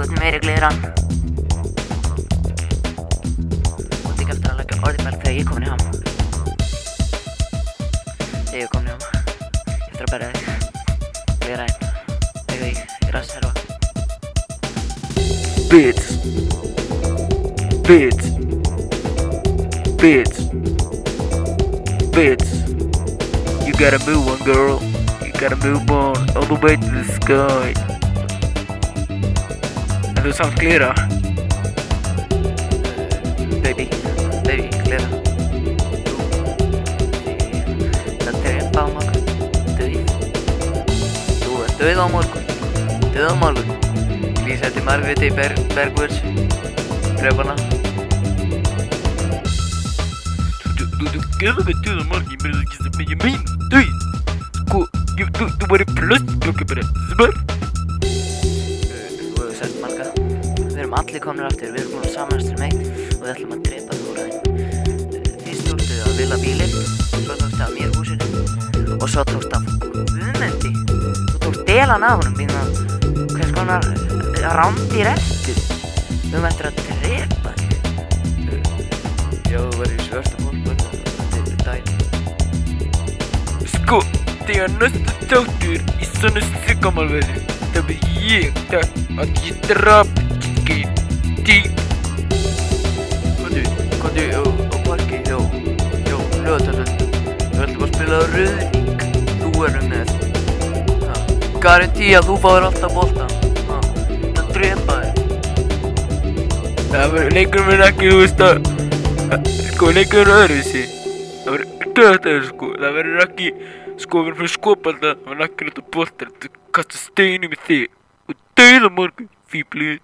þú ert meiri glýran. Þú ert ekki eftir að leggja orðið berg þegar ég er komin í ham. Þegar ég er komin í ham. Ég eftir að berja þig. Glýra einn. Þegar ég er að serva. Bitch. Bitch. Bitch. Bitch. You gotta move on, girl. You gotta move on all the way to the sky. En þú samt glýra. Baby, baby, glera. Það drepa á morgun. Dauð. Þú ert dauð á morgun. Dauð á morgun. Lýsa til Margréti Ber Bergvörs. Drepana. Þú gerðu ekki til það margir með það ekki sem ég mín. Þú, sko, ég- þú var í plastblokki bara. Smör. Við erum allir komnir aftur. Við erum búin að samanast til meitt og við ætlum að drepa þú úr þeim. Fyrst tókstu að vilja bílinn, svo tókstu að mér húsinu og svo tókstu að Guðmendi. Þú tókst delan af honum býna hvers konar rándýr eftir. Við höfum eftir að drepa þig. Já, þú verður í svörsta fólk þetta er dæmi. Sko, þegar næsta þáttur í svona sikamalveði, þá vil ég það að ég drap þig. Komdu, komdu á, parki hjá, hjá lögatalun. Við ætlum að spila rauðning. Þú erum með. Ha. Garantí að þú fáir alltaf bolta. Ha. Það drepa þig. Það verður leikur mér ekki, þú veist að, sko, leikur mér öðruvísi. Það verður döðað, sko, það verður ekki, sko, við erum fyrir skopalda, það verður ekki þetta boltar, þú kasta steinum í þig og dauða morgun, fýblið.